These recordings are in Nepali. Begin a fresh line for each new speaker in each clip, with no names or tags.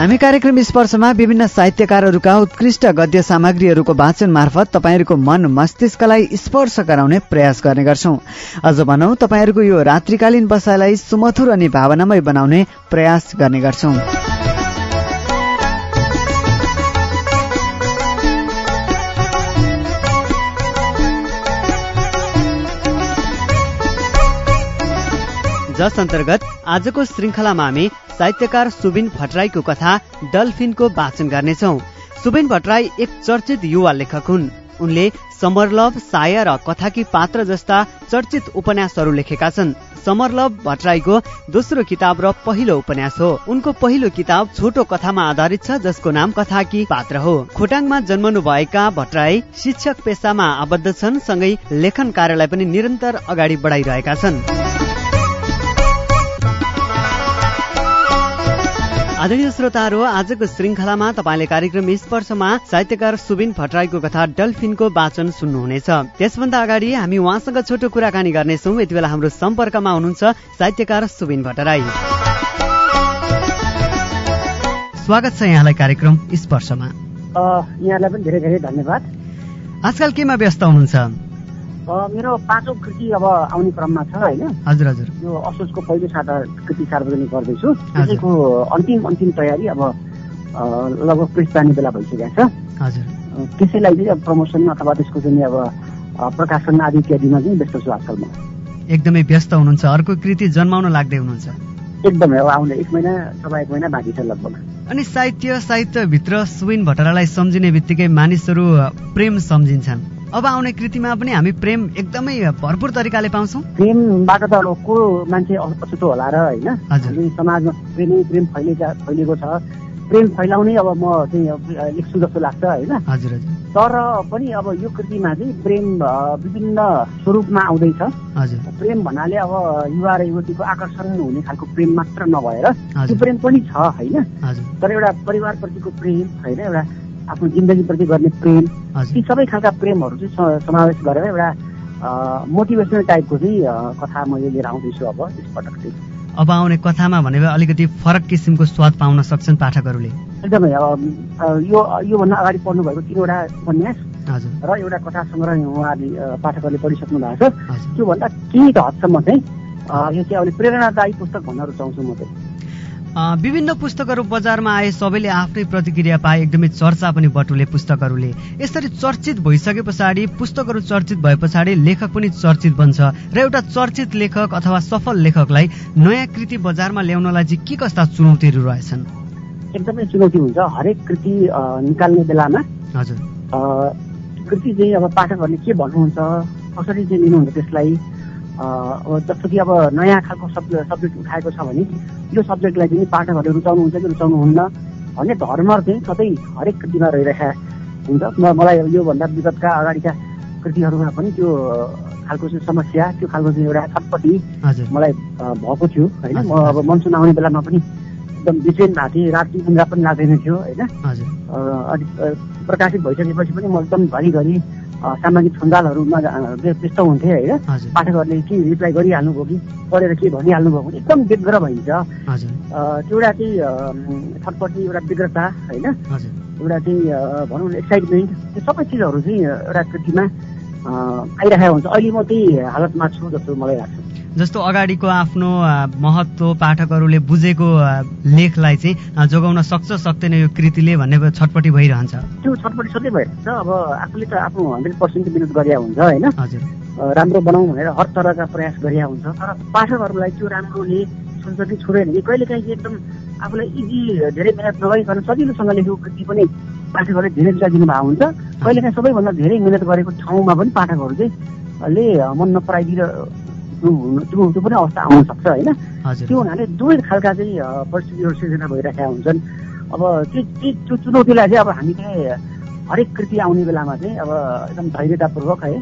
हामी कार्यक्रम स्पर्शमा विभिन्न साहित्यकारहरूका उत्कृष्ट गद्य सामग्रीहरूको वाचन मार्फत तपाईँहरूको मन मस्तिष्कलाई स्पर्श गराउने प्रयास गर्ने गर्छौं। अझ भनौं तपाईँहरूको यो रात्रिकालीन बसाइलाई सुमधुर अनि भावनामय बनाउने प्रयास गर्ने गर्छौं। जस अन्तर्गत आजको श्रृङ्खलामा हामी साहित्यकार सुबिन भट्टराईको कथा डल्फिनको वाचन गर्नेछौ। सुबिन भट्टराई एक चर्चित युवा लेखक हुन्। उनले समरलभ साया र कथाकी पात्र जस्ता चर्चित उपन्यासहरू लेखेका छन्। समरलभ भट्टराईको दोस्रो किताब र पहिलो उपन्यास हो। उनको पहिलो किताब छोटो कथामा आधारित छ जसको नाम कथाकी पात्र हो। खोटाङमा जन्मनु भएका भट्टराई शिक्षक पेसामा आबद्ध छन् सँगै लेखन कार्यलाई पनि निरन्तर अगाडि बढाइरहेका छन्। आदरणीय श्रोताहरू आजको श्रृङ्खलामा तपाईँले कार्यक्रम स्पर्शमा साहित्यकार सुबिन भट्टराईको कथा डल्फिनको वाचन सुन्नुहुनेछ। त्यसभन्दा अगाडि हामी उहाँसँग छोटो कुराकानी गर्नेछौँ। यति बेला हाम्रो सम्पर्कमा हुनुहुन्छ साहित्यकार सुबिन भट्टराई। स्वागत छ यहाँलाई कार्यक्रम स्पर्शमा।
यहाँलाई पनि धेरै धेरै धन्यवाद।
आजकल केमा व्यस्त हुनुहुन्छ?
मेरो पाँचौँ कृति अब आउने क्रममा छ होइन?
हजुर हजुर।
यो असोजको पहिलो साता कृति सार्वजनिक गर्दैछु। त्यसैको अन्तिम अन्तिम तयारी अब लगभग प्रेस जाने बेला भइसकेको छ।
हजुर।
त्यसैलाई चाहिँ अब प्रमोसन अथवा त्यसको चाहिँ अब प्रकाशन आदि इत्यादिमा चाहिँ व्यस्त छु आजकल म।
एकदमै व्यस्त हुनुहुन्छ। अर्को कृति जन्माउन लाग्दै हुनुहुन्छ।
एकदमै अब आउने एक महिना सभा एक महिना बाँकी छ लगभग।
अनि साहित्य साहित्यभित्र सुविन भट्टरालाई सम्झिने बित्तिकै मानिसहरू प्रेम सम्झिन्छन्। अब आउने कृतिमा पनि हामी प्रेम एकदमै भरपुर तरिकाले पाउँछौँ।
प्रेमबाट त अब को मान्छे अछुतो होला र होइन? समाजमा प्रेमै प्रेम फैलिएका फैलिएको छ। प्रेम फैलाउनै अब म चाहिँ लेख्छु जस्तो लाग्छ होइन?
हजुर
तर पनि अब यो कृतिमा चाहिँ प्रेम विभिन्न स्वरूपमा आउँदैछ। प्रेम भन्नाले अब युवा र युवतीको आकर्षण हुने खालको प्रेम मात्र नभएर त्यो प्रेम पनि छ होइन? तर एउटा परिवारप्रतिको प्रेम होइन? एउटा आफ्नो जिन्दगीप्रति गर्ने प्रेम। ती सबै खालका प्रेमहरू चाहिँ समावेश गरेर एउटा मोटिभेसनल टाइपको चाहिँ कथा मैले लिएर आउँदैछु अब यसपटक चाहिँ।
अब आउने कथामा भने अलिकति फरक किसिमको स्वाद पाउन सक्छन् पाठकहरूले।
एकदमै यो योभन्दा अगाडि पढ्नु भएको तिनवटा उपन्यास र एउटा कथा सङ्ग्रह उहाँहरूले पाठकहरूले पढिसक्नु भएको छ। त्योभन्दा केही हदसम्म चाहिँ यो चाहिँ अहिले प्रेरणादायी पुस्तक भन्न रुचाउँछु म चाहिँ।
विभिन्न पुस्तकहरू बजारमा आए सबैले आफ्नै प्रतिक्रिया पाए। एकदमै चर्चा पनि बटुले पुस्तकहरूले। यसरी चर्चित भइसके पछाडि पुस्तकहरू चर्चित भए पछाडि लेखक पनि चर्चित बन्छ। र एउटा चर्चित लेखक अथवा सफल लेखकलाई नयाँ कृति बजारमा ल्याउनलाई चाहिँ के कस्ता चुनौतीहरू रहेछन्?
एकदमै चुनौती हुन्छ। हरेक कृति निकाल्ने बेलामा
हजुर।
कृति चाहिँ अब पाठकहरूले के भन्नुहुन्छ कसरी चाहिँ लिनुहुन्छ त्यसलाई जस्तो कि अब नयाँ खालको सब्जेक्ट सब्जेक्ट उठाएको छ भने यो सब्जेक्टलाई पनि पाठकहरूले रुचाउनुहुन्छ कि रुचाउनुहुन्न भन्ने धर्म चाहिँ सधैँ हरेक कृतिमा रहिरहेका हुन्छ। म मलाई योभन्दा विगतका अगाडिका कृतिहरूमा पनि त्यो खालको चाहिँ समस्या त्यो खालको चाहिँ एउटा छटपट्टि मलाई भएको थियो होइन? म अब मनसुन आउने बेलामा पनि एकदम बेचेन भएको थिएँ। राति निन्द्रा पनि लाग्दैन थियो होइन? प्रकाशित भइसकेपछि पनि म एकदम घरिघरि सामाजिक सञ्जालहरूमा व्यस्त हुन्थेँ होइन? पाठकहरूले के रिप्लाई गरिहाल्नुभयो कि पढेर के भनिहाल्नुभयो भने एकदम व्यग्र भइन्छ। त्यो एउटा चाहिँ छटपट्टि एउटा व्यग्रता होइन? एउटा चाहिँ भनौँ न एक्साइटमेन्ट त्यो सबै चिजहरू चाहिँ एउटा कृतिमा आइरहेको हुन्छ। अहिले म त्यही हालतमा छु जस्तो मलाई लाग्छ।
जस्तो अगाडिको आफ्नो महत्व पाठकहरूले बुझेको लेखलाई चाहिँ जोगाउन सक्छ सक्दैन यो कृतिले भन्ने छटपट्टि भइरहन्छ।
त्यो छटपट्टि सधैँ भइरहन्छ। अब आफूले त आफ्नो हन्ड्रेड पर्सेन्ट मिहिनेत गरे हुन्छ होइन? राम्रो बनाउँ भनेर हर तरहका प्रयास गरे हुन्छ। तर पाठकहरूलाई त्यो राम्रोले सुन्छ कि छोडेन कि। कहिले काहीँ एकदम आफूलाई इजी धेरै मिहिनेत नगरिकन सजिलोसँग लेखेको कृति पनि पाठकहरूले धेरै रुचाइदिनु भएको हुन्छ। कहिले काहीँ सबैभन्दा धेरै मिहिनेत गरेको ठाउँमा पनि पाठकहरू चाहिँ ले मन नपराइदिएर त्यो पनि अवस्था आउन सक्छ होइन त्यो हुनाले दुवै खालका चाहिँ परिस्थितिहरू सिर्जना भइरहेका हुन्छन् अब त्यो त्यो चुनौतीलाई चाहिँ अब हामीले हरेक कृति आउने बेलामा चाहिँ अब एकदम धैर्यतापूर्वक है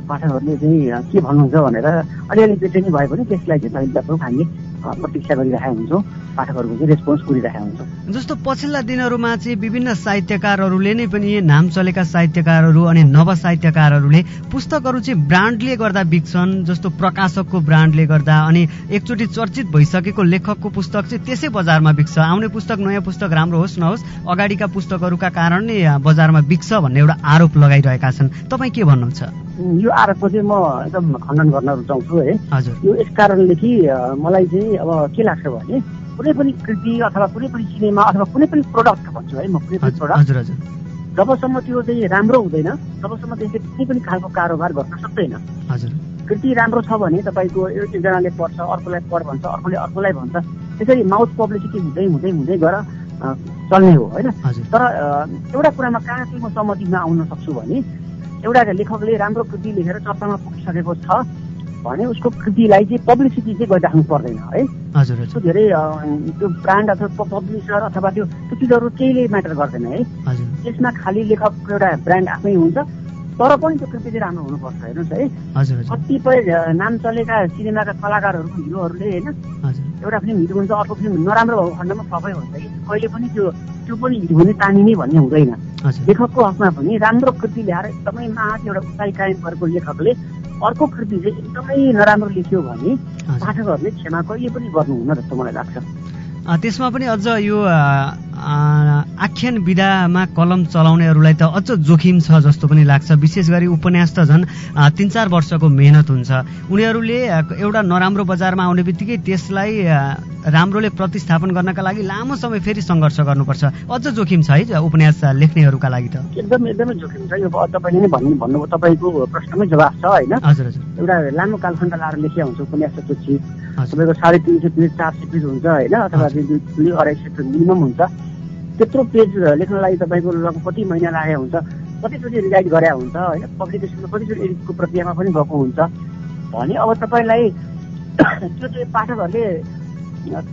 पाठकहरूले चाहिँ के भन्नुहुन्छ भनेर अलिअलि बेचैनी भए पनि त्यसलाई चाहिँ धैर्यतापूर्वक हामीले प्रतीक्षा गरिरहेका हुन्छौँ पाठकहरूको चाहिँ रेस्पोन्स गरिरहेका हुन्छ।
जस्तो पछिल्ला दिनहरूमा चाहिँ विभिन्न साहित्यकारहरूले नै पनि नाम चलेका साहित्यकारहरू अनि नव साहित्यकारहरूले पुस्तकहरू चाहिँ ब्रान्डले गर्दा बिक्छन् जस्तो प्रकाशकको ब्रान्डले गर्दा अनि एकचोटि चर्चित भइसकेको लेखकको पुस्तक चाहिँ त्यसै बजारमा बिक्छ। आउने पुस्तक नयाँ पुस्तक राम्रो होस् नहोस् अगाडिका पुस्तकहरूका कारण नै बजारमा बिक्छ भन्ने एउटा आरोप लगाइरहेका छन्। तपाईँ के भन्नुहुन्छ?
यो आरोपको चाहिँ म एकदम खण्डन गर्न रुचाउँछु है। हजुर। यो यस कारणले कि मलाई चाहिँ अब के लाग्छ भने कुनै पनि कृति अथवा कुनै पनि सिनेमा अथवा कुनै पनि प्रोडक्ट भन्छु है म कुनै पनि प्रोडक्ट जबसम्म त्यो चाहिँ राम्रो हुँदैन तबसम्म त्यसले कुनै पनि खालको कारोबार गर्न सक्दैन कृति राम्रो छ भने तपाईँको एकजनाले पढ्छ अर्कोलाई पढ भन्छ अर्कोले अर्कोलाई भन्छ त्यसरी माउथ पब्लिसिटी हुँदै हुँदै हुँदै गएर चल्ने हो होइन तर एउटा कुरामा कहाँ चाहिँ म सहमतिमा आउन सक्छु भने एउटा लेखकले राम्रो कृति लेखेर चर्चामा पुगिसकेको छ भने उसको कृतिलाई चाहिँ पब्लिसिटी चाहिँ गरिराख्नु पर्दैन है?
हजुर
त्यो धेरै त्यो ब्रान्ड अथवा पब्लिसर अथवा त्यो त्यो चिजहरू केहीले म्याटर गर्दैन है? त्यसमा खालि लेखकको एउटा ब्रान्ड आफ्नै हुन्छ तर पनि त्यो कृति चाहिँ राम्रो हुनुपर्छ हेर्नुहोस् है? कतिपय नाम चलेका सिनेमाका कलाकारहरूको हिरोहरूले होइन? एउटा फिल्म हिट हुन्छ अर्को फिल्म नराम्रो भएको खण्डमा सबै हुन्छ कि कहिले पनि त्यो त्यो पनि हिट हुने तानिने भन्ने हुँदैन। लेखकको हकमा पनि राम्रो कृति ल्याएर एकदमै माथि एउटा उचाइ कायम गरेको लेखकले अर्को कृति चाहिँ एकदमै नराम्रो लेख्यो भने पाठकहरूले क्षमा कहिले पनि गर्नुहुन्न जस्तो मलाई लाग्छ।
त्यसमा पनि अझ यो आख्यान विधामा कलम चलाउनेहरूलाई त अझ जोखिम छ जस्तो पनि लाग्छ। विशेष गरी उपन्यास त झन् तिन चार वर्षको मेहनत हुन्छ। उनीहरूले एउटा नराम्रो बजारमा आउने बित्तिकै त्यसलाई राम्रोले प्रतिस्थापन गर्नका लागि लामो समय फेरि सङ्घर्ष गर्नुपर्छ। अझ जोखिम छ है उपन्यास लेख्नेहरूका लागि त।
एकदम एकदमै जोखिम छ। यो तपाईँले नै भन्नु भन्नुभयो तपाईँको प्रश्नमै जवाफ छ होइन?
हजुर हजुर।
एउटा लामो कालखण्ड लाएर लेखिया हुन्छ उपन्यास तपाईँको साढे तिन सय पेज चार सय पेज हुन्छ होइन अथवा दुई अढाई सय पेज मिनिमम हुन्छ। त्यत्रो पेज लेख्नलाई तपाईँको लगभग कति महिना लागेको हुन्छ कतिचोटि रिलाइट गरे हुन्छ होइन पब्लिकेसनमा कतिचोटि एडिटको प्रक्रियामा पनि गएको हुन्छ। भने अब तपाईँलाई त्यो चाहिँ पाठकहरूले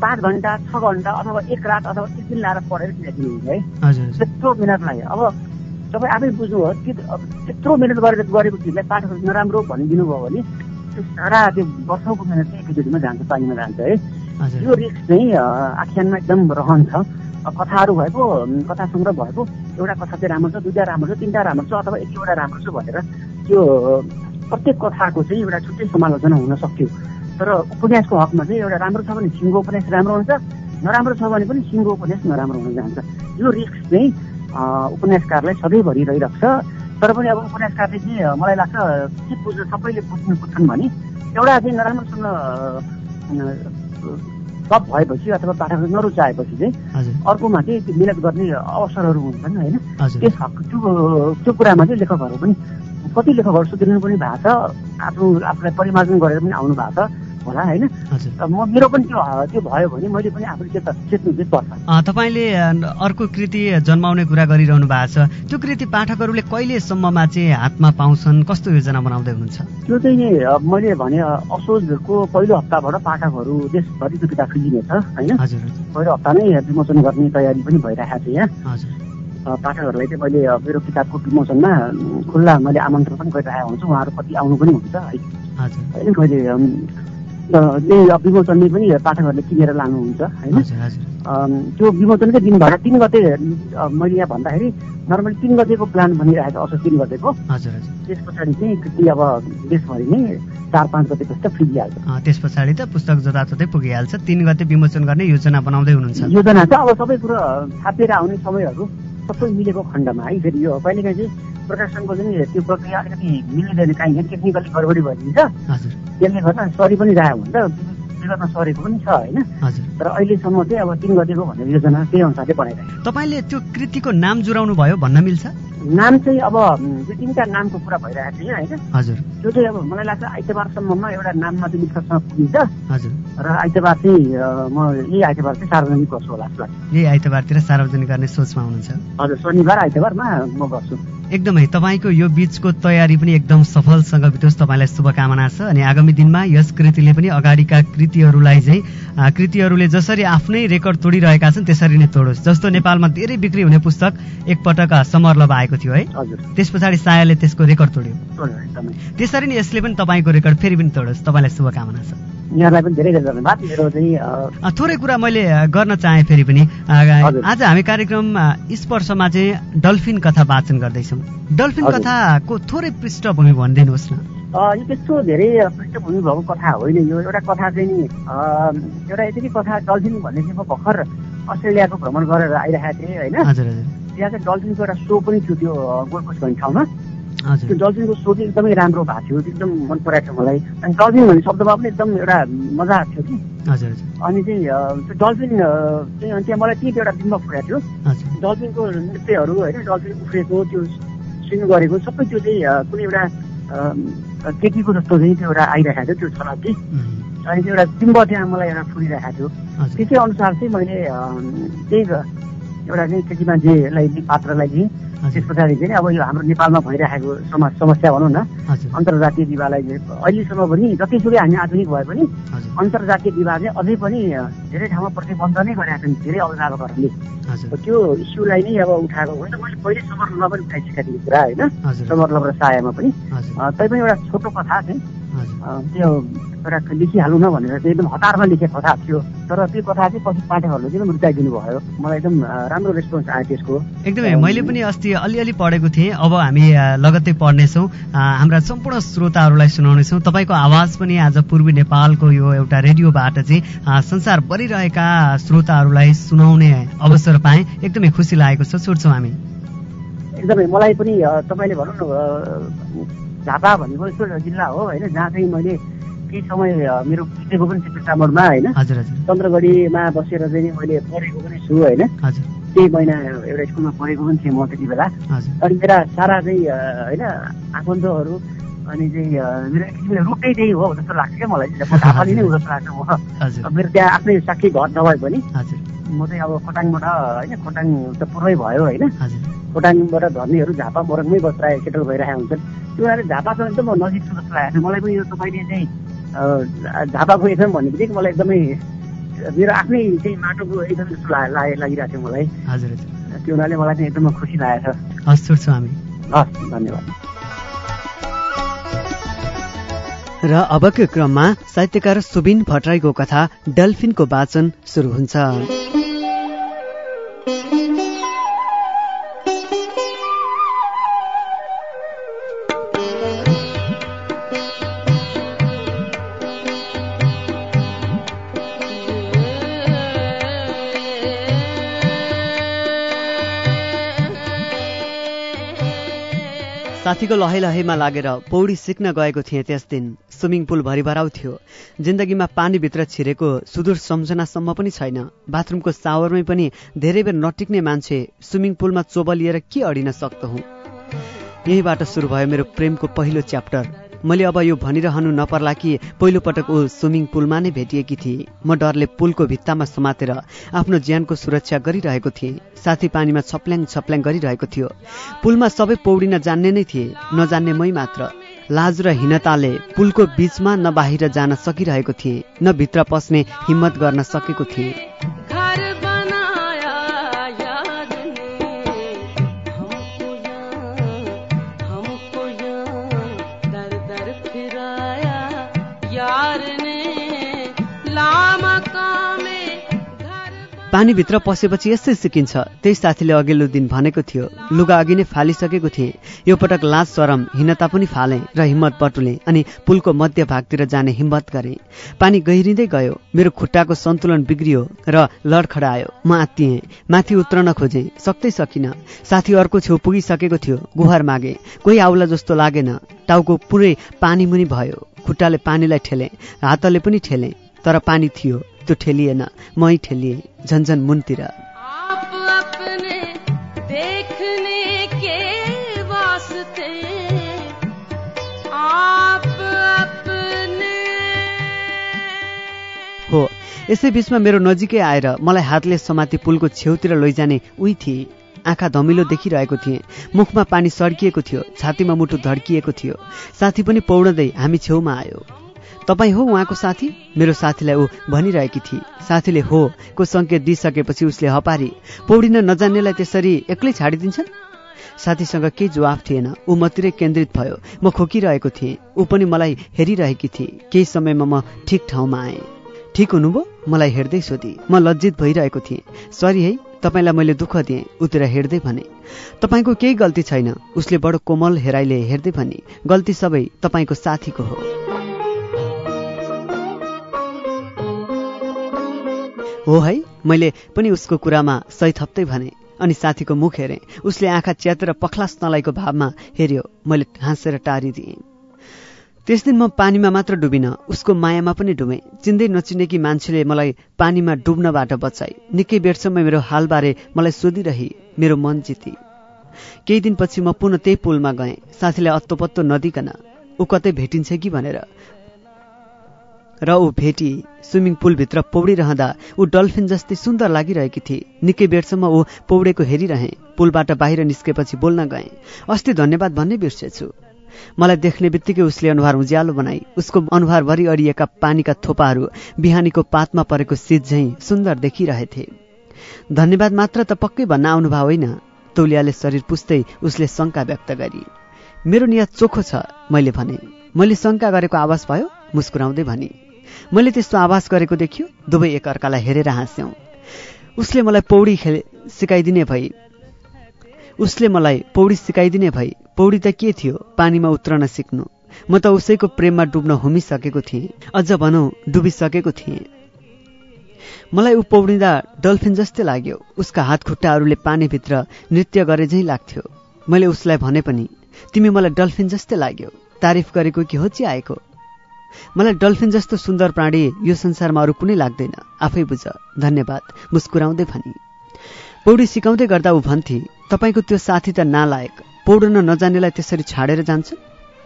पाँच घन्टा छ घन्टा अथवा एक रात अथवा एक दिन लाएर पढेर किन है। त्यत्रो मिहिनेत लाग्यो। अब तपाईँ आफै बुझ्नुहोस् कि त्यत्रो मिहिनेत गरेर गरेको चिजलाई पाठकहरू नराम्रो भनिदिनु भयो भने त्यो सारा त्यो वर्षौँको मिहिनेत चाहिँ एकैचोटिमा जान्छ पानीमा जान्छ है यो रिस्क चाहिँ आख्यानमा एकदम रहन्छ कथाहरू भएको कथा सङ्ग्रह भएको एउटा कथा चाहिँ राम्रो छ दुईवटा राम्रो छ तिनवटा राम्रो छ अथवा एक दुईवटा राम्रो छ भनेर त्यो प्रत्येक कथाको चाहिँ एउटा छुट्टै समालोचना हुन सक्थ्यो तर उपन्यासको हकमा चाहिँ एउटा राम्रो छ भने सिङ्गो उपन्यास राम्रो हुन्छ नराम्रो छ भने पनि सिङ्गो उपन्यास नराम्रो हुन जान्छ यो रिस्क चाहिँ उपन्यासकारलाई सधैँभरि रहिरहेको छ तर पनि अब उपन्यासकारले चाहिँ मलाई लाग्छ के बुझ्नु सबैले बुझ्नु पुग्छन् भने एउटा चाहिँ नराम्रोसँग सब भएपछि अथवा पाठकले नरुचाएपछि चाहिँ अर्कोमा चाहिँ त्यो मिहिनेत गर्ने अवसरहरू हुन्छन् होइन। त्यस हक त्यो त्यो कुरामा चाहिँ लेखकहरू पनि कति लेखकहरू सुध्रिनु पनि भएको छ आफ्नो आफूलाई परिमार्जन गरेर पनि आउनु भएको छ। होला होइन? म मेरो पनि त्यो त्यो भयो भने मैले पनि आफूले चेत चेत्नु चाहिँ पर्छ।
तपाईँले अर्को कृति जन्माउने कुरा गरिरहनु भएको छ। त्यो कृति पाठकहरूले कहिलेसम्ममा चाहिँ हातमा पाउँछन्? कस्तो योजना बनाउँदै हुनुहुन्छ?
त्यो चाहिँ नि मैले भने असोजको पहिलो हप्ताबाट पाठकहरू देशभरि त्यो किताब फिजिनेछ होइन? पहिलो हप्ता नै विमोचन गर्ने तयारी पनि भइरहेको छ यहाँ। पाठकहरूलाई चाहिँ मैले मेरो किताबको विमोचनमा खुल्ला मैले आमन्त्रण पनि गरिरहेको हुन्छु। उहाँहरू कति आउनु पनि हुन्छ है। मैले त्यही विमोचनले पनि पाठकहरूले किनेर लानुहुन्छ होइन? त्यो विमोचनकै दिनबाट तिन गते मैले यहाँ भन्दाखेरि नर्मली तिन गतेको प्लान भनिरहेको असो तिन गतेको। त्यस पछाडि चाहिँ कृति अब देशभरि नै चार पाँच गते पुस्तक फिजिहाल्छ
त्यस पछाडि त पुस्तक जताततै पुगिहाल्छ। तिन गते विमोचन गर्ने योजना बनाउँदै हुनुहुन्छ।
योजना चाहिँ अब सबै कुरो छापेर आउने समयहरू सबै मिलेको खण्डमा है। फेरि यो कहिलेकाहीँ चाहिँ प्रकाशनको चाहिँ त्यो प्रक्रिया अलिकति मिल्दैन काहीँ। टेक्निकली गडबडी भइदिन्छ। त्यसले गर्दा सरी पनि रहेको हुन्छ। विगतमा सरेको पनि छ होइन? तर अहिलेसम्म चाहिँ अब तिन गतिको भनेर योजना त्यही अनुसारले बनाइरहेको
तपाईँले त्यो कृतिको नाम जुराउनु भयो भन्न मिल्छ?
नाम चाहिँ अब दुई तिनवटा नामको कुरा भइरहेको थियो होइन? हजुर। त्यो चाहिँ अब मलाई लाग्छ आइतबारसम्ममा एउटा नाममा चाहिँ निष्कर्षमा पुगिन्छ हजुर। र आइतबार चाहिँ म यही आइतबार चाहिँ सार्वजनिक गर्छु होला
यही आइतबारतिर सार्वजनिक गर्ने सोचमा हुनुहुन्छ।
हजुर शनिबार आइतबारमा म गर्छु।
एकदमै तपाईँको यो बिचको तयारी पनि एकदम सफलसँग बितोस्। तपाईँलाई शुभकामना छ। अनि आगामी दिनमा यस कृतिले पनि अगाडिका कृतिहरूलाई चाहिँ कृतिहरूले जसरी आफ्नै रेकर्ड तोडिरहेका छन् त्यसरी नै तोडोस्। जस्तो नेपालमा धेरै बिक्री हुने पुस्तक एकपटक समरलब आएको थियो है। त्यस पछाडि सायाले त्यसको रेकर्ड तोड्यो। त्यसरी नै यसले पनि तपाईँको रेकर्ड फेरि पनि तोडोस्। तपाईँलाई शुभकामना छ।
यहाँलाई पनि धेरै धेरै धन्यवाद। मेरो चाहिँ
थोरै कुरा मैले गर्न चाहेँ फेरि पनि। आज हामी कार्यक्रम स्पर्शमा चाहिँ डल्फिन कथा वाचन गर्दैछौँ। डल्फिन कथाको थोरै पृष्ठभूमि भनिदिनुहोस् न।
यो त्यस्तो धेरै पृष्ठभूमि भएको कथा होइन यो एउटा कथा चाहिँ नि एउटा यति कथा डल्फिन भन्ने चाहिँ म भर्खर अस्ट्रेलियाको भ्रमण गरेर आइरहेको थिएँ होइन त्यहाँ चाहिँ डल्फिनको एउटा सो पनि थियो त्यो गोल्ड कोस्ट भन्ने ठाउँमा त्यो डल्फिनको सो चाहिँ एकदमै राम्रो भएको थियो एकदम मन पराएको थियो मलाई अनि डल्फिन भन्ने शब्दमा पनि एकदम एउटा मजा आएको थियो कि अनि चाहिँ त्यो डल्फिन चाहिँ अनि त्यहाँ मलाई त्यही एउटा बिम्ब फुरेको थियो डल्फिनको नृत्यहरू होइन डल्फिन उफ्रेको त्यो स्विङ गरेको सबै त्यो चाहिँ कुनै एउटा केटीको जस्तो चाहिँ त्यो एउटा आइरहेको थियो त्यो छलक। कि अनि त्यो एउटा बिम्ब त्यहाँ मलाई एउटा फुरिरहेको थियो। त्यसै अनुसार चाहिँ मैले त्यही एउटा चाहिँ केटी मान्छेलाई पात्रलाई चाहिँ त्यस पछाडि चाहिँ अब यो हाम्रो नेपालमा भइरहेको समाज समस्या भनौँ न। अन्तर्जातीय विवाहलाई अहिलेसम्म पनि जतिसुकै हामी आधुनिक भए पनि अन्तर्जातीय विवाह चाहिँ अझै पनि धेरै ठाउँमा प्रतिबन्ध नै गरेका छन् धेरै अभिभावकहरूले। त्यो इस्युलाई नै अब उठाएको होइन मैले पहिले समरलमा पनि उठाइसकेको थिएँ कुरा होइन? समरलब र सायामा पनि। तैपनि एउटा छोटो कथा चाहिँ त्यो एउटा लेखिहालौँ न भनेर चाहिँ एकदम हतारमा लेखेको कथा थियो। तर त्यो कथा चाहिँ पछि पाठकहरूले चाहिँ रुचाइदिनु भयो। मलाई एकदम राम्रो रेस्पोन्स आयो त्यसको।
एकदमै मैले पनि अस्ति अलिअलि पढेको थिएँ। अब हामी लगत्तै पढ्नेछौँ। हाम्रा सम्पूर्ण श्रोताहरूलाई सुनाउनेछौँ। तपाईँको आवाज पनि आज पूर्वी नेपालको यो एउटा रेडियोबाट चाहिँ संसारभरि रहेका श्रोताहरूलाई सुनाउने अवसर पाएँ। एकदमै खुसी लागेको छ। छोड्छौँ हामी।
एकदमै मलाई पनि तपाईँले भनौँ न झापा भनेको यस्तो जिल्ला हो होइन? जहाँ चाहिँ मैले केही समय मेरो बितेको पनि चामडमा होइन? चन्द्रगढीमा बसेर चाहिँ मैले पढेको पनि छु होइन? त्यही महिना एउटा स्कुलमा पढेको पनि थिएँ म त्यति बेला। अनि मेरा सारा चाहिँ होइन आफन्तहरू अनि चाहिँ मेरो किसिमले रुटै त्यही हो जस्तो लाग्छ क्या मलाई। ढापाली नै हो जस्तो लाग्छ म। मेरो त्यहाँ आफ्नै साक्षी घर नभए पनि म चाहिँ अब खोटाङबाट होइन खोटाङ त पुरै भयो होइन? खोटाङबाट धर्मीहरू झापा मोरङमै बसिरहेको सेटल भइरहेको हुन्छन्। त्यो भएर झापासँग एकदम नजिक छु जस्तो लागेको छ मलाई पनि यो तपाईँले चाहिँ झापाको एफएम भन्ने बित्तिकै मलाई एकदमै मेरो आफ्नै चाहिँ माटोको एकदम जस्तो लागिरहेको थियो मलाई। हजुर त्यो हुनाले मलाई चाहिँ एकदमै खुसी लागेको छ।
हस् छुट्छौँ हामी।
हस् धन्यवाद।
र अबको क्रममा साहित्यकार सुबिन भट्टराईको कथा डल्फिनको वाचन सुरु हुन्छ। साथीको लहे लहेमा लागेर पौडी सिक्न गएको थिएँ त्यस दिन। स्विमिङ पुल भरिभराउ थियो। जिन्दगीमा पानीभित्र छिरेको सुदूर सम्झनासम्म पनि छैन। बाथरुमको सावरमै पनि धेरै बेर नटिक्ने मान्छे स्विमिङ पुलमा चोबलिएर के अडिन सक्दो हुँ यहीँबाट सुरु भयो मेरो प्रेमको पहिलो च्याप्टर। मैले अब यो भनिरहनु नपर्ला कि पहिलोपटक ऊ स्विमिङ पुलमा नै भेटिएकी थिए। म डरले पुलको भित्तामा समातेर आफ्नो ज्यानको सुरक्षा गरिरहेको थिएँ। साथी पानीमा छप्ल्याङ छप्ल्याङ गरिरहेको थियो। पुलमा सबै पौडिन जान्ने नै थिए नजान्ने मै मात्र। लाज र हीनताले पुलको बीचमा न बाहिर जान सकिरहेको थिएँ न भित्र पस्ने हिम्मत गर्न सकेको थिएँ। पानीभित्र पसेपछि यस्तै सिकिन्छ। त्यही साथीले अघिल्लो दिन भनेको थियो लुगा अघि नै फालिसकेको थिएँ। यो पटक लाज सरम हिनता पनि फालेँ र हिम्मत बटुलेँ अनि पुलको मध्य भागतिर जाने हिम्मत गरेँ। पानी गहिरिँदै गयो मेरो खुट्टाको सन्तुलन बिग्रियो र लडखडायो। म आत्तिएँ माथि उत्रन खोजेँ सक्दै सकिनँ। साथी अर्को छेउ पुगिसकेको थियो गुहार मागे। कोही आउला जस्तो लागेन। टाउको पुरै पानी मुनि भयो। खुट्टाले पानीलाई ठेलेँ हातले पनि ठेलेँ तर पानी थियो। त्यो ठेलिएन मै ठेलिएँ झन्झन मुनतिर। हो यसै बिचमा मेरो नजिकै आएर मलाई हातले समाति पुलको छेउतिर लैजाने उही थिए। आँखा धमिलो देखिरहेको थिएँ। मुखमा पानी सड्किएको थियो छातीमा मुटु धड्किएको थियो। साथी पनि पौडदै हामी छेउमा आयो। तपाईँ हो उहाँको साथी? मेरो साथीलाई ऊ भनिरहेकी थिए। साथीले हो को सङ्केत दिइसकेपछि उसले हपारी। पौडिन नजान्नेलाई त्यसरी एक्लै छाडिदिन्छन्? साथीसँग केही जवाफ थिएन। ऊ मतिरै केन्द्रित भयो। म खोकिरहेको थिएँ। ऊ पनि मलाई हेरिरहेकी थिए। केही समयमा म ठिक ठाउँमा आएँ। ठिक हुनुभयो? मलाई हेर्दै सोधी। म लज्जित भइरहेको थिएँ। सरी है तपाईँलाई मैले दुःख दिएँ। उतिर हेर्दै भने। तपाईँको केही गल्ती छैन। उसले बडो कोमल हेराइले हेर्दै भने। गल्ती सबै तपाईँको साथीको हो। हो है? मैले पनि उसको कुरामा सही थप्दै भने अनि साथीको मुख हेरेँ। उसले आँखा च्यातेर पखलास नलाइको भावमा हेऱ्यो। मैले हाँसेर टारिदिएँ। त्यस दिन म पानीमा मात्र डुबिनँ। उसको मायामा पनि डुबेँ। चिन्दै नचिनेकी मान्छेले मलाई पानीमा डुब्नबाट बचाई निकै बेरसम्म मेरो हालबारे मलाई सोधिरही। मेरो मन जिती। केही दिनपछि म पुनः त्यही पुलमा गएँ। साथीलाई अत्तो नदिकन। ऊ कतै भेटिन्छ कि भनेर। र ऊ भेटी स्विमिङ पुलभित्र पौडिरहँदा ऊ डल्फिन जस्तै सुन्दर लागिरहेकी थिए। निकै बेरसम्म ऊ पौडेको हेरिरहे पुलबाट बाहिर निस्केपछि बोल्न गए। अस्ति धन्यवाद भन्ने बिर्सेछु मलाई देख्ने बित्तिकै उसले अनुहार उज्यालो बनाई। उसको अनुहारभरि अडिएका पानीका थोपाहरू बिहानीको पातमा परेको सिज झैँ सुन्दर देखिरहेथे। धन्यवाद मात्र त पक्कै भन्न आउनुभयो होइन। तौलियाले शरीर पुस्दै उसले शङ्का व्यक्त गरी मेरो नियत चोखो छ मैले भने। मैले शङ्का गरेको आवाज भयो मुस्कुराउँदै भने। मैले त्यस्तो आवाज गरेको देखियो। दुवै एकअर्कालाई हेरेर हाँस्यौँ। उसले मलाई पौडी खेल सिकाइदिने भई उसले मलाई पौडी सिकाइदिने भई पौडी त के थियो? पानीमा उत्रन सिक्नु। म त उसैको प्रेममा डुब्न हुमिसकेको थिएँ। अझ भनौँ डुबिसकेको थिएँ। मलाई ऊ पौडिँदा डल्फिन जस्तै लाग्यो। उसका हात खुट्टाहरूले पानीभित्र नृत्य गरे झै लाग्थ्यो। मैले उसलाई भने पनि तिमी मलाई डल्फिन जस्तै लाग्यो। तारिफ गरेको कि हो आएको मलाई डल्फिन जस्तो सुन्दर प्राणी यो संसारमा अरू कुनै लाग्दैन। आफै बुझ। धन्यवाद। मुस्कुराउँदै भनी। पौडी सिकाउँदै गर्दा ऊ भन्थे तपाईँको त्यो साथी त नालायक। पौडन नजानेलाई त्यसरी छाडेर जान्छ?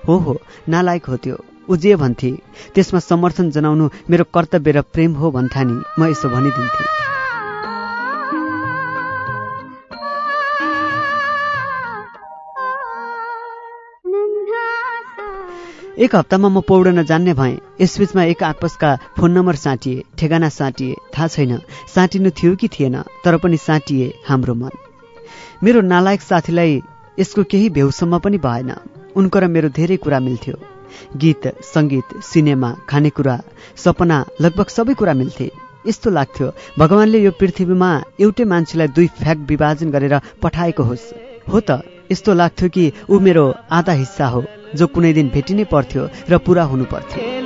हो हो। नालायक हो त्यो। ऊ जे भन्थे त्यसमा समर्थन जनाउनु मेरो कर्तव्य र प्रेम हो भन्ठानी म यसो भनिदिन्थेँ। एक हप्तामा म पौडन जान्ने भएँ। यसबीचमा एक आपसका फोन नम्बर साटिए ठेगाना साटिए थाहा छैन साटिनु थियो कि थिएन तर पनि साटिए हाम्रो मन। मेरो नालायक साथीलाई यसको केही भेउसम्म पनि भएन। उनको र मेरो धेरै कुरा मिल्थ्यो। गीत सङ्गीत सिनेमा खानेकुरा सपना लगभग सबै कुरा मिल्थे। यस्तो लाग्थ्यो भगवान्ले यो पृथ्वीमा एउटै मान्छेलाई दुई फ्याक विभाजन गरेर पठाएको होस्। हो त यस्तो लाग्थ्यो कि ऊ मेरो आधा हिस्सा हो। जो कुनै दिन भेटिनै पर्थ्यो र पुरा हुनु पर्थ्यो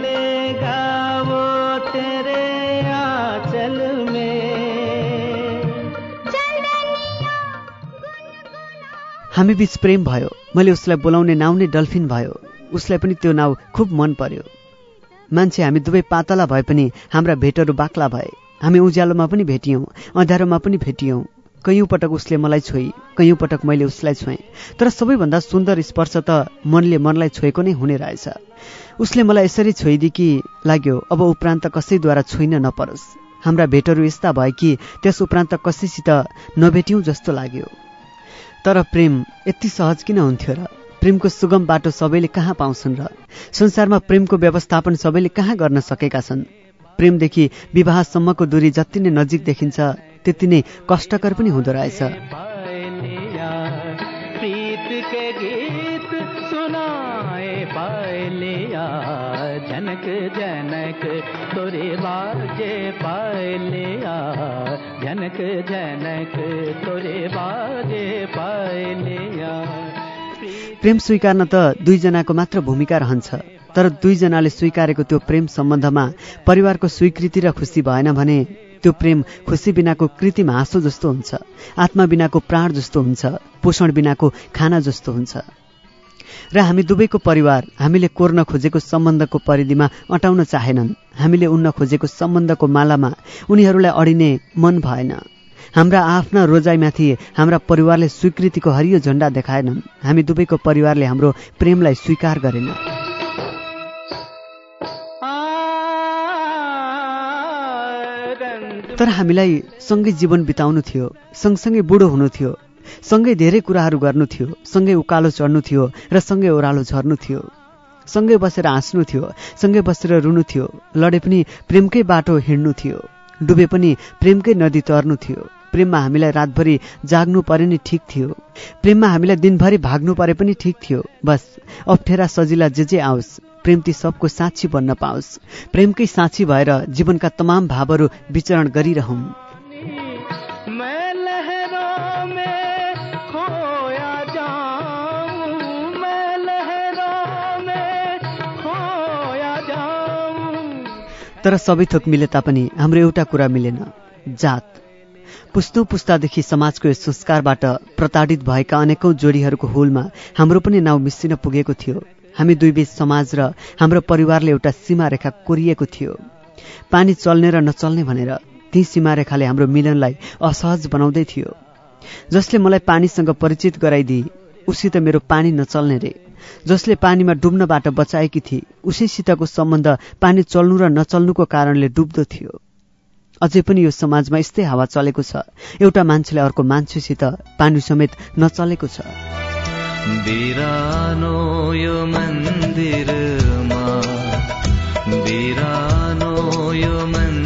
हामी बीच प्रेम भयो। मैले उसलाई बोलाउने नाउँ नै डल्फिन भयो। उसलाई पनि त्यो नाउँ खुब मन पर्यो। मान्छे हामी दुवै पातला भए पनि हाम्रा भेटहरू बाक्ला भए। हामी उज्यालोमा पनि भेटियौँ अँध्यारोमा पनि भेटियौँ। कैयौँ पटक उसले मलाई छोई कैयौँ पटक मैले उसलाई छोएँ। तर सबैभन्दा सुन्दर स्पर्श त मनले मनलाई छोएको नै हुने रहेछ। उसले मलाई यसरी छोइदिए कि लाग्यो अब उपरान्त कसैद्वारा छोइन नपरोस्। हाम्रा भेटहरू यस्ता भए कि त्यस उपरान्त कसैसित नभेट्यौँ जस्तो लाग्यो। तर प्रेम यति सहज किन हुन्थ्यो र? प्रेमको सुगम बाटो सबैले कहाँ पाउँछन् र? संसारमा प्रेमको व्यवस्थापन सबैले कहाँ गर्न सकेका छन्? प्रेमदेखि विवाहसम्मको दूरी जति नै नजिक देखिन्छ त्यति नै कष्टकर पनि हुँदो रहेछ। जनक जनक तोरे बाजे जनक जनक तोरे बाजे प्रेम स्वीकार्न त दुईजनाको मात्र भूमिका रहन्छ तर दुईजनाले स्वीकारेको त्यो प्रेम सम्बन्धमा परिवारको स्वीकृति र खुसी भएन भने त्यो प्रेम खुसी बिनाको कृत्रिम हाँसो जस्तो हुन्छ आत्मा बिनाको प्राण जस्तो हुन्छ पोषण बिनाको खाना जस्तो हुन्छ। र हामी दुवैको परिवार हामीले कोर्न खोजेको सम्बन्धको परिधिमा अटाउन चाहेनन्। हामीले उन्न खोजेको सम्बन्धको मालामा उनीहरूलाई अडिने मन भएन। हाम्रा आफ्ना रोजाइमाथि हाम्रा परिवारले स्वीकृतिको हरियो झण्डा देखाएनन्। हामी दुवैको परिवारले हाम्रो प्रेमलाई स्वीकार गरेन। तर हामीलाई सँगै जीवन बिताउनु थियो सँगसँगै बुढो हुनु थियो सँगै धेरै कुराहरू गर्नु थियो सँगै उकालो चढ्नु थियो र सँगै ओह्रालो झर्नु थियो सँगै बसेर हाँस्नु थियो सँगै बसेर रुनु थियो लडे पनि प्रेमकै बाटो हिँड्नु थियो डुबे पनि प्रेमकै नदी तर्नु थियो प्रेममा हामीलाई रातभरि जाग्नु परे नि ठिक थियो प्रेममा हामीलाई दिनभरि भाग्नु परे पनि ठिक थियो बस अप्ठ्यारा सजिला जे जे आओस्। प्रेम ती सबको साक्षी बन्न पाओस्। प्रेमकै साक्षी भएर जीवनका तमाम भावहरू विचरण गरिरहौँ। तर सबै थोक मिले तापनि हाम्रो एउटा कुरा मिलेन जात। पुस्तौ पुस्तादेखि समाजको यस संस्कारबाट प्रताडित भएका अनेकौं जोडीहरूको हुलमा हाम्रो पनि नाउँ मिसिन पुगेको थियो। हामी दुईबीच समाज र हाम्रो परिवारले एउटा सीमा रेखा कोरिएको थियो। पानी चल्ने र नचल्ने भनेर ती सीमा रेखाले हाम्रो मिलनलाई असहज बनाउँदै थियो। जसले मलाई पानीसँग परिचित गराइदिए उसित मेरो पानी नचल्ने रे। जसले पानीमा डुब्नबाट बचाएकी थिए उसैसितको सम्बन्ध पानी चल्नु र नचल्नुको कारणले डुब्दो थियो। अझै पनि यो समाजमा यस्तै हावा चलेको छ। एउटा मान्छेले अर्को मान्छेसित पानी समेत नचलेको छ। बिरानो यो मन्दिरमा बिरानो यो मन्दिरमा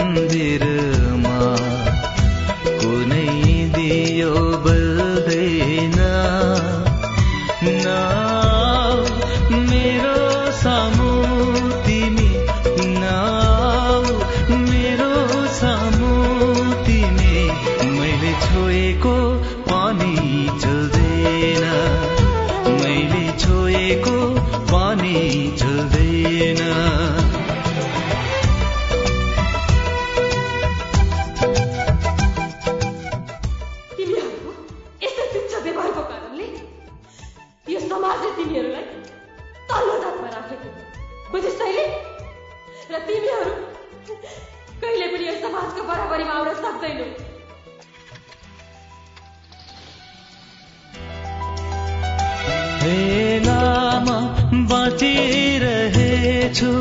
रहेछु।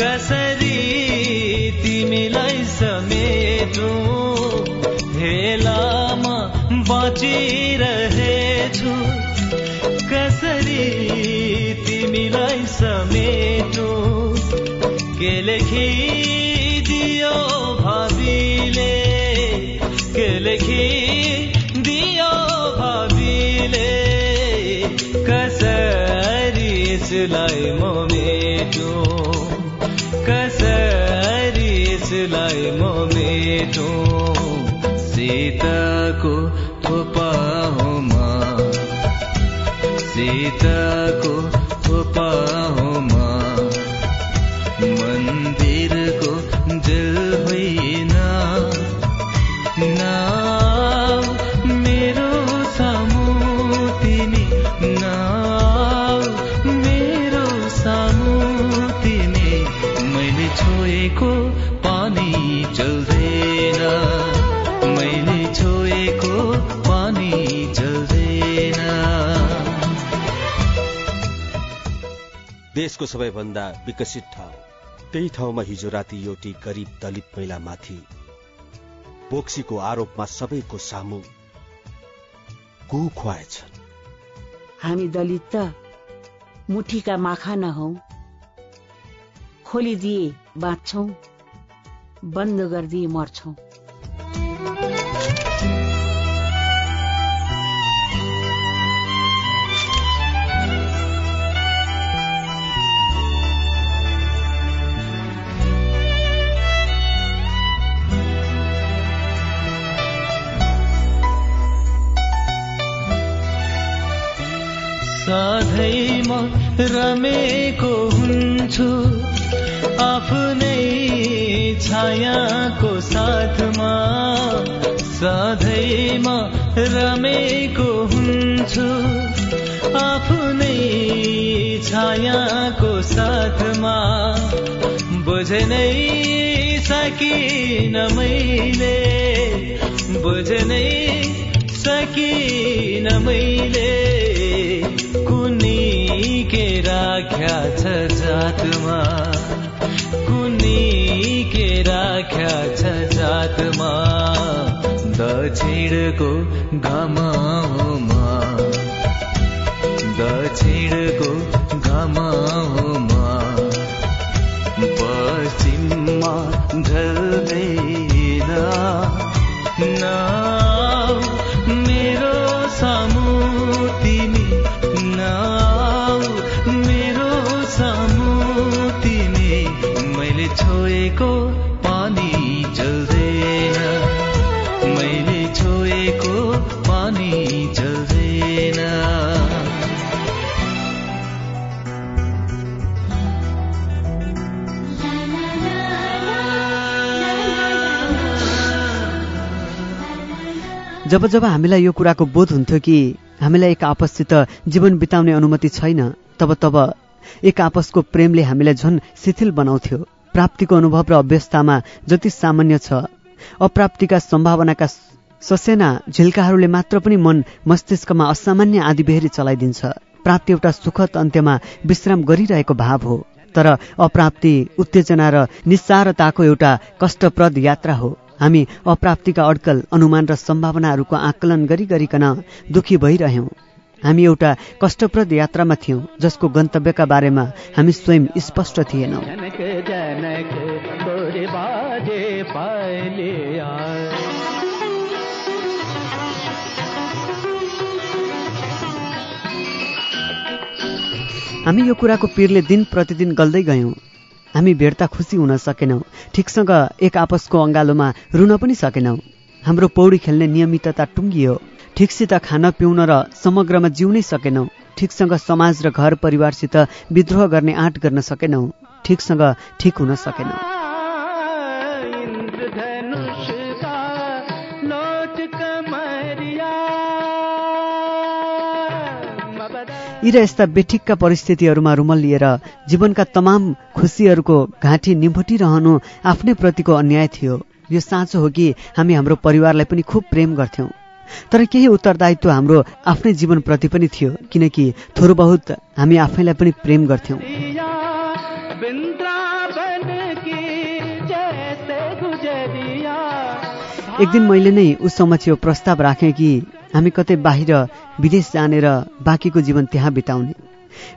कसरी तिमीलाई
समेटु हेलामा बाँचिरहेछु कसरी तिमीलाई समेटु के लेखिदियो भावीले के लेखिदियो भावीले कसरी यसलाई म मेटो कसरी यसलाई म मेटो सीताको थोपा सीताको थोपा
देशको सबैभन्दा विकसित ठाउँ। त्यही ठाउँमा हिजो राति एउटी गरिब दलित महिलामाथि बोक्सीको आरोपमा सबैको सामु कु खुवाएछन्।
हामी दलित त मुठीका माखा नहौ खोलिदिए बाँच्छौ बन्द गरिदिए मर्छौ।
सधैँ म रमेको हुन्छु। आफ्नै छायाको साथमा सधैँ म रमेको हुन्छु। आफ्नै छायाको साथमा बुझ्नै सकिन मैले। बुझ्नै सकिन मैले। राख्या छ जातमा। कुनी के राख्या छ जातमा। दक्षिणको घमामा दक्षिणको घमामा पश्चिममा ढल्दैन
जब जब हामीलाई यो कुराको बोध हुन्थ्यो कि हामीलाई एक आपससित जीवन बिताउने अनुमति छैन तब तब एक आपसको प्रेमले हामीलाई झन् शिथिल बनाउँथ्यो। प्राप्तिको अनुभव र अभ्यस्ततामा जति सामान्य छ अप्राप्तिका सम्भावनाका ससेना झिल्काहरूले मात्र पनि मन मस्तिष्कमा असामान्य आदिबेहरी चलाइदिन्छ। प्राप्ति एउटा सुखद अन्त्यमा विश्राम गरिरहेको भाव हो तर अप्राप्ति उत्तेजना र निस्सारताको एउटा कष्टप्रद यात्रा हो। हामी अप्राप्तिका अड्कल अनुमान र सम्भावनाहरूको आकलन गरी गरिकन दुखी भइरह्यौँ। हामी एउटा कष्टप्रद यात्रामा थियौँ जसको गन्तव्यका बारेमा हामी स्वयं स्पष्ट थिएनौँ। हामी यो कुराको पिरले दिन प्रतिदिन गल्दै गयौँ। हामी भेट्दा खुसी हुन सकेनौँ। ठिकसँग एक आपसको अँगालोमा रुन पनि सकेनौँ। हाम्रो पौडी खेल्ने नियमितता टुङ्गियो। ठिकसित खान पिउन र समग्रमा जिउनै सकेनौँ। ठिकसँग समाज र घर परिवारसित विद्रोह गर्ने आँट गर्न सकेनौँ। ठिकसँग ठिक हुन सकेनौँ। यी र यस्ता बेठिकका परिस्थितिहरूमा रुमल लिएर जीवनका तमाम खुसीहरूको घाँटी निभटिरहनु आफ्नै प्रतिको अन्याय थियो। यो साँचो हो कि हामी हाम्रो परिवारलाई पनि खुब प्रेम गर्थ्यौँ। तर केही उत्तरदायित्व हाम्रो आफ्नै जीवनप्रति पनि थियो किनकि थोरो बहुत हामी आफैलाई पनि प्रेम गर्थ्यौँ। एक दिन मैले नै उस समक्ष यो प्रस्ताव राखेँ कि हामी कतै बाहिर विदेश जाने र बाँकीको जीवन त्यहाँ बिताउने।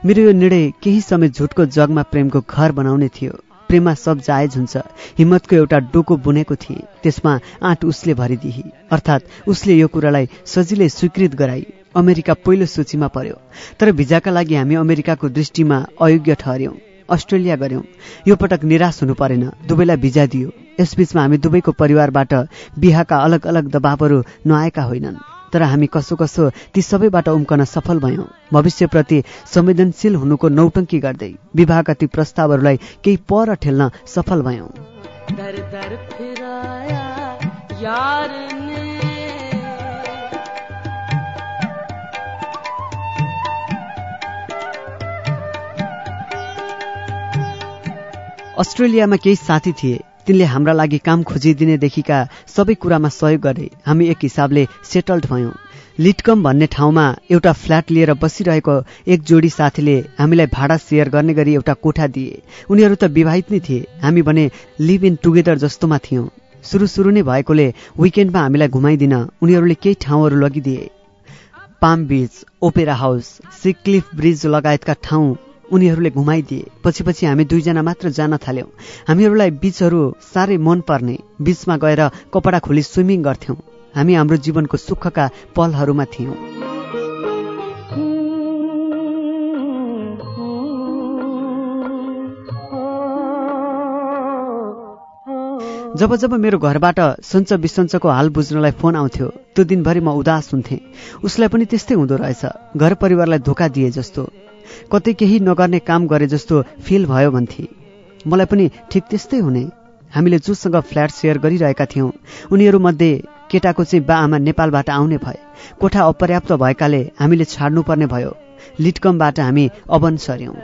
मेरो यो निर्णय केही समय झुटको जगमा प्रेमको घर बनाउने थियो। प्रेममा सब जायज हुन्छ। हिम्मतको एउटा डोको बुनेको थिए। त्यसमा आँट उसले भरिदिए। अर्थात् उसले यो कुरालाई सजिलै स्वीकृत गराई। अमेरिका पहिलो सूचीमा पर्यो। तर भिजाका लागि हामी अमेरिकाको दृष्टिमा अयोग्य ठहर्यौं अस्ट्रेलिया गऱ्यौं। यो पटक निराश हुनु परेन। दुवैलाई भिजा दियो। यसबीचमा हामी दुवैको परिवारबाट बिहाका अलग अलग दबावहरू नआएका होइनन्। तर हामी कसो कसो ती सबैबाट उम्कन सफल भयौं। भविष्यप्रति संवेदनशील हुनुको नौटङ्की गर्दै विवाहका ती प्रस्तावहरूलाई केही पर ठेल्न सफल भयौं। अस्ट्रेलियामा केही साथी थिए। तिनले हाम्रा लागि काम खोजिदिनेदेखिका सबै कुरामा सहयोग गरे। हामी एक हिसाबले सेटल्ड भयौँ। लिटकम भन्ने ठाउँमा एउटा फ्ल्याट लिएर बसिरहेको एक जोडी साथीले हामीलाई भाडा सेयर गर्ने गरी एउटा कोठा दिए। उनीहरू त विवाहित नै थिए। हामी भने लिभ इन टुगेदर जस्तोमा थियौँ। सुरु सुरु नै भएकोले विकेन्डमा हामीलाई घुमाइदिन उनीहरूले केही ठाउँहरू लगिदिए। Palm Beach Opera House Sea Cliff Bridge लगायतका ठाउँ उनीहरूले घुमाइदिए। पछि पछि हामी दुईजना मात्र जान थाल्यौँ। हामीहरूलाई बिचहरू साह्रै मन पर्ने। बिचमा गएर कपडा खोली स्विमिङ गर्थ्यौँ। हामी हाम्रो जीवनको सुखका पलहरूमा थियौँ। जब जब मेरो घरबाट सञ्च बिसञ्चको हाल बुझ्नलाई फोन आउँथ्यो त्यो दिनभरि म उदास हुन्थेँ। उसलाई पनि त्यस्तै हुँदो रहेछ। घर परिवारलाई धोका दिए जस्तो। कतै केही नगर्ने काम गरे जस्तो फिल भयो भन्थे। मलाई पनि ठिक त्यस्तै हुने। हामीले जोसँग फ्ल्याट सेयर गरिरहेका थियौँ। उनीहरूमध्ये केटाको चाहिँ बा आमा नेपालबाट आउने भए। कोठा अपर्याप्त भएकाले हामीले छाड्नुपर्ने भयो। लिटकमबाट हामी अवन सर्यौं।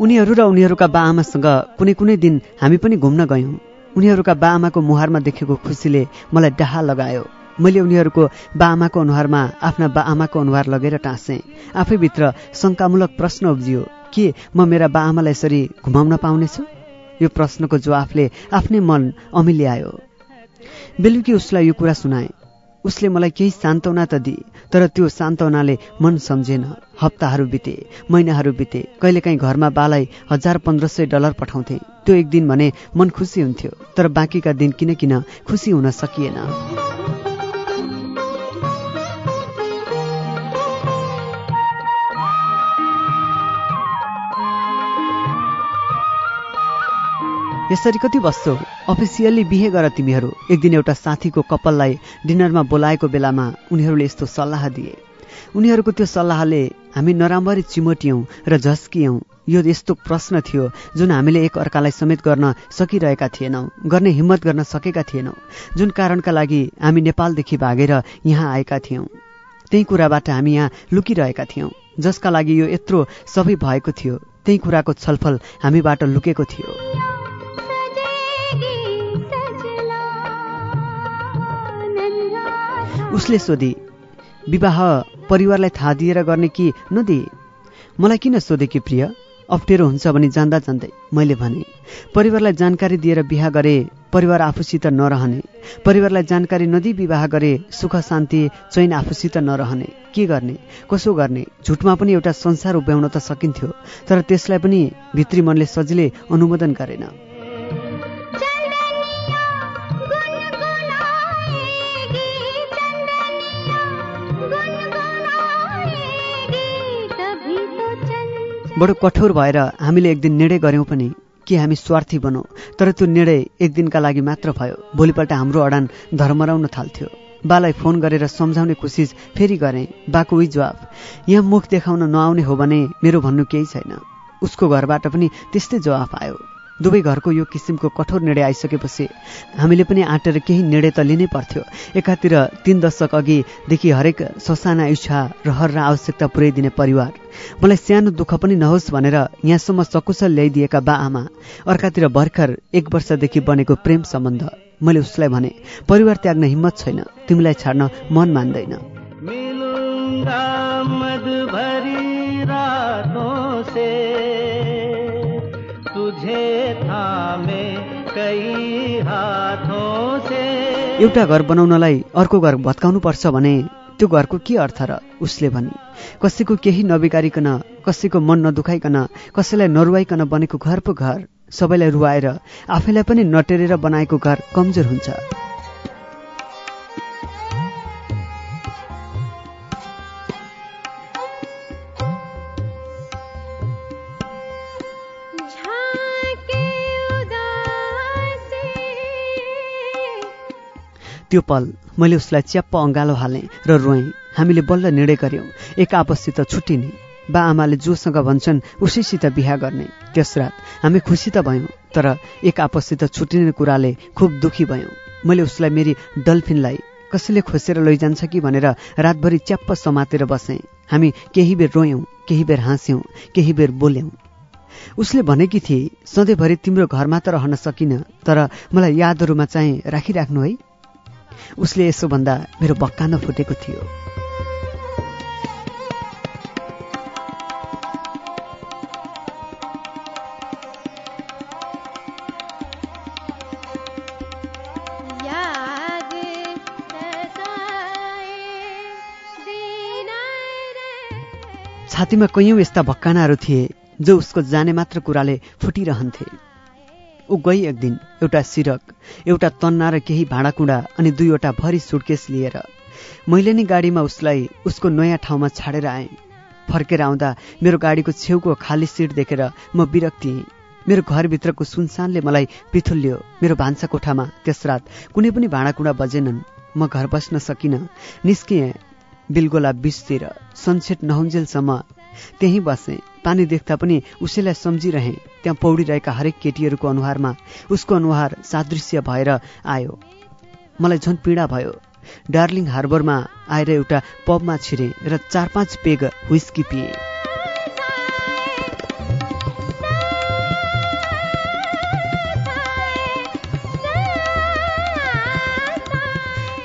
उनीहरू र उनीहरूका बा आमासँग कुनै कुनै दिन हामी पनि घुम्न गयौँ। उनीहरूका बा आमाको मुहारमा देखेको खुसीले मलाई डाहा लगायो। मैले उनीहरूको बा आमाको अनुहारमा आफ्ना बा आमाको अनुहार लगेर टाँसेँ। आफैभित्र शङ्कामूलक प्रश्न उब्जियो के म मेरा बा आमालाई यसरी घुमाउन पाउनेछु? यो प्रश्नको जवाफले आफ्नै मन अमिल्यायो बेलुकी उसलाई यो कुरा सुनाए। उसले मलाई केही सान्त्वना त दिए तर त्यो सान्त्वनाले मन सम्झेन। हप्ताहरू बिते महिनाहरू बिते कहिलेकाहीँ घरमा बालाई हजार पन्ध्र सय डलर पठाउँथे। त्यो एक दिन भने मन खुसी हुन्थ्यो तर बाँकीका दिन किन किन खुसी हुन सकिएन। यसरी कति बस्छौ? अफिसियल्ली बिहे गर तिमीहरू। एक दिन एउटा साथीको कपाललाई डिनरमा बोलाएको बेलामा उनीहरूले यस्तो सल्लाह दिए। उनीहरूको त्यो सल्लाहले हामी नराम्ररी चिमोटियौँ र झस्कियौँ। यो यस्तो प्रश्न थियो जुन हामीले एक अर्कालाई समेत गर्न सकिरहेका थिएनौँ गर्ने हिम्मत गर्न सकेका थिएनौँ जुन कारणका लागि हामी नेपालदेखि भागेर यहाँ आएका थियौँ। त्यही कुराबाट हामी यहाँ लुकिरहेका थियौँ। जसका लागि यो यत्रो सबै भएको थियो त्यही कुराको छलफल हामीबाट लुकेको थियो। उसले सोधी विवाह परिवारलाई थाहा दिएर गर्ने कि नदिए? मलाई किन सोधे कि प्रिय? अप्ठ्यारो हुन्छ भने जान्दा जान्दै मैले भने परिवारलाई जानकारी दिएर बिहा गरे परिवार आफूसित नरहने। परिवारलाई जानकारी नदिई विवाह गरे सुख शान्ति चैन आफूसित नरहने। के गर्ने? कसो गर्ने? झुटमा पनि एउटा संसार उभ्याउन त सकिन्थ्यो तर त्यसलाई पनि भित्री मनले सजिलै अनुमोदन गरेन। बडो कठोर भएर हामीले एक दिन निर्णय गऱ्यौँ पनि कि हामी स्वार्थी बनौँ। तर त्यो निर्णय एक दिनका लागि मात्र भयो। भोलिपल्ट हाम्रो अडान धर्मराउन थाल्थ्यो। बालाई फोन गरेर सम्झाउने कोसिस फेरि गरेँ। बाको उही जवाफ यहाँ मुख देखाउन नआउने हो भने मेरो भन्नु केही छैन। उसको घरबाट पनि त्यस्तै जवाफ आयो। दुवै घरको यो किसिमको कठोर निर्णय आइसकेपछि हामीले पनि आँटेर केही निर्णय त लिनै पर्थ्यो। एकातिर तीन दशक अघिदेखि हरेक ससाना इच्छा रहर र आवश्यकता पुर्याइदिने परिवार। मलाई सानो दुःख पनि नहोस् भनेर यहाँसम्म सकुशल ल्याइदिएका बा आमा अर्कातिर भर्खर एक वर्षदेखि बनेको प्रेम सम्बन्ध। मैले उसलाई भने परिवार त्याग्न हिम्मत छैन तिमीलाई छाड्न मन मान्दैन। एउटा घर बनाउनलाई अर्को घर भत्काउनु पर्छ भने त्यो घरको के अर्थ र उसले भने? कसैको केही नबिगारिकन कसैको मन नदुखाइकन कसैलाई नरुवाइकन बनेको घर पो घर सबैलाई रुवाएर आफैलाई पनि नटेरेर बनाएको घर कमजोर हुन्छ। त्यो पल मैले उसलाई च्याप्प अँगालो हालेँ र रोएँ। हामीले बल्ल निर्णय गऱ्यौँ एक आपससित छुट्टिने बा आमाले जोसँग भन्छन् उसैसित बिहा गर्ने। त्यस रात हामी खुसी त भयौँ तर एक आपससित छुट्टिने कुराले खुब दुखी भयौँ। मैले उसलाई मेरी डल्फिनलाई कसैले खोसेर लैजान्छ कि भनेर रातभरि च्याप्प समातेर बसेँ। हामी केही बेर रोयौँ केही बेर हाँस्यौँ केही बेर बोल्यौँ। उसले भनेकी थिए सधैँभरि तिम्रो घरमा त रहन सकिन तर मलाई यादहरूमा चाहिँ राखिराख्नु है। उसले यसो भन्दा मेरो बक्कान फुटेको थियो। छातीमा कैयौँ यस्ता भक्कानाहरू थिए जो उसको जाने मात्र कुराले फुटिरहन्थे। ऊ गई एक दिन एउटा सिरक एउटा तन्ना र केही भाँडाकुँडा अनि दुईवटा भरि सुटकेस लिएर। मैले नै गाडीमा उसलाई उसको नयाँ ठाउँमा छाडेर आएँ। फर्केर आउँदा मेरो गाडीको छेउको खाली सिट देखेर म विरक्ति मेरो घरभित्रको सुनसानले मलाई पिथुल्यो मेरो भान्सा कोठामा त्यस रात कुनै पनि भाँडाकुँडा बजेनन्। म घर बस्न सकिनँ। निस्किएँ बिलगोला बिचतिर। सनसेट नहुन्जेलसम्म त्यहीँ बसेँ। पानी देख्दा पनि उसैलाई सम्झिरहे। त्यहाँ पौडिरहेका हरेक केटीहरूको अनुहारमा उसको अनुहार सादृश्य भएर आयो। मलाई झन् पीडा भयो। डार्लिङ हार्बरमा आएर एउटा पबमा छिरे र चार पाँच पेग हुइस्की पिए।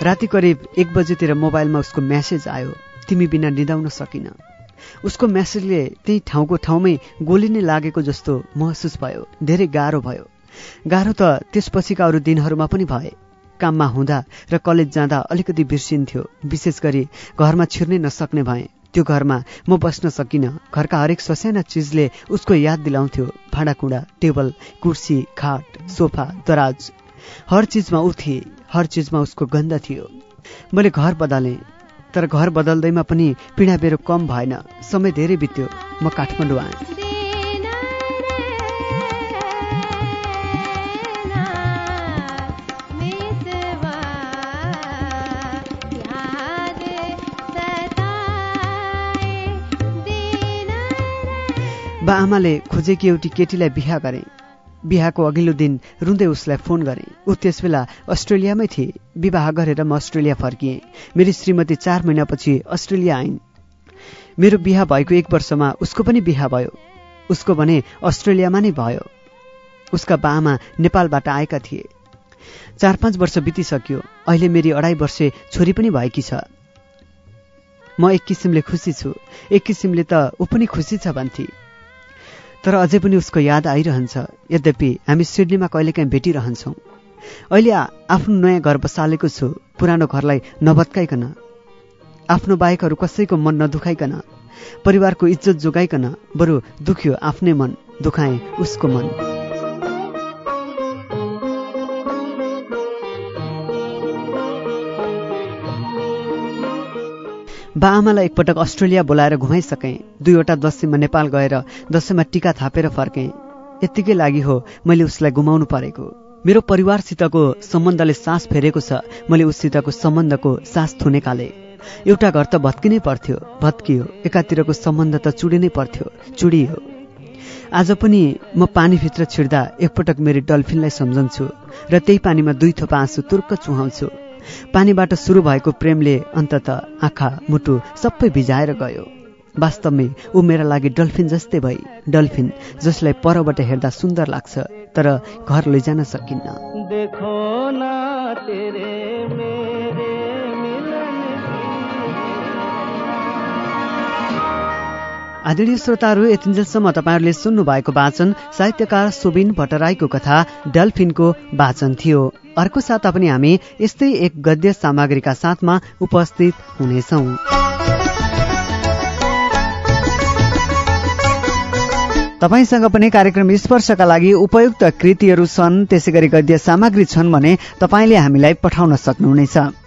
राति करिब एक बजेतिर मोबाइलमा उसको म्यासेज आयो। तिमी बिना निदाउन सकिन। उसको म्यासेजले त्यही ठाउँको ठाउँमै गोली नै लागेको जस्तो महसुस भयो धेरै गाह्रो भयो। गाह्रो त त्यसपछिका अरू दिनहरूमा पनि भए। काममा हुँदा र कलेज जाँदा अलिकति बिर्सिन्थ्यो विशेष गरी घरमा छिर्नै नसक्ने भए। त्यो घरमा म बस्न सकिनँ। घरका हरेक ससाना चिजले उसको याद दिलाउँथ्यो। भाँडाकुँडा टेबल कुर्सी खाट सोफा दराज। हर चिजमा ऊ हर चिजमा उसको गन्ध थियो। मैले घर बदलेँ। तर घर बदल्दैमा पनि पीडा बेरो कम भएन। समय धेरै बित्यो। म काठमाडौँ आएँ। बा आमाले खोजेकी एउटी केटीलाई बिहा गरे। बिहाको अघिल्लो दिन रुँदै उसलाई फोन गरे। ऊ त्यसबेला अस्ट्रेलियामै थिए। विवाह गरेर म अस्ट्रेलिया फर्किएँ। मेरी श्रीमती चार महिनापछि अस्ट्रेलिया आइन्। मेरो बिहा भएको एक वर्षमा उसको पनि बिहा भयो। उसको भने अस्ट्रेलियामा नै भयो। उसका बाआमा नेपालबाट आएका थिए। चार पाँच वर्ष बितिसक्यो। अहिले मेरी अढाई वर्षे छोरी पनि भएकी छ। म एक किसिमले खुसी छु। एक किसिमले त ऊ पनि खुसी छ भन्थे। तर अझै पनि उसको याद आइरहन्छ। यद्यपि हामी सिडनीमा कहिलेकाहीँ भेटिरहन्छौँ। अहिले आफ्नो नयाँ घर बसालेको छु। पुरानो घरलाई नभत्काइकन। आफ्नो बाहेकहरू कसैको मन नदुखाइकन। परिवारको इज्जत जोगाइकन। बरु दुख्यो आफ्नै मन दुखाए उसको मन। बा आमालाई एकपटक अस्ट्रेलिया बोलाएर घुमाइसकेँ। दुईवटा दसैँमा नेपाल गएर दसैँमा टिका थापेर फर्केँ। यत्तिकै लागि हो मैले उसलाई गुमाउनु परेको। मेरो परिवारसितको सम्बन्धले सास फेरेको छ मैले उससितको सम्बन्धको सास थुनेकाले एउटा घर त भत्किनै पर्थ्यो भत्कियो। एकातिरको सम्बन्ध त चुडिनै पर्थ्यो चुडियो। आज पनि म पानीभित्र छिर्दा एकपटक मेरो डल्फिनलाई सम्झन्छु र त्यही पानीमा दुई थोपा आँसु तुर्क चुहाउँछु। पानीबाट सुरु भएको प्रेमले अन्तत आँखा मुटु सबै भिजाएर गयो। वास्तवमै ऊ मेरा लागि डल्फिन जस्तै भई डल्फिन जसलाई परबाट हेर्दा सुन्दर लाग्छ तर घर लैजान सकिन्न। आदरणीय श्रोताहरू यतिन्जेलसम्म तपाईँहरूले सुन्नु भएको वाचन साहित्यकार सुबिन भट्टराईको कथा डल्फिनको वाचन थियो। अर्को साता पनि हामी यस्तै एक गद्य सामग्रीका साथमा उपस्थित हुनेछौ। तपाईँसँग पनि कार्यक्रम स्पर्शका लागि उपयुक्त कृतिहरू छन् त्यसै गरी गद्य सामग्री छन् भने तपाईँले हामीलाई पठाउन सक्नुहुनेछ।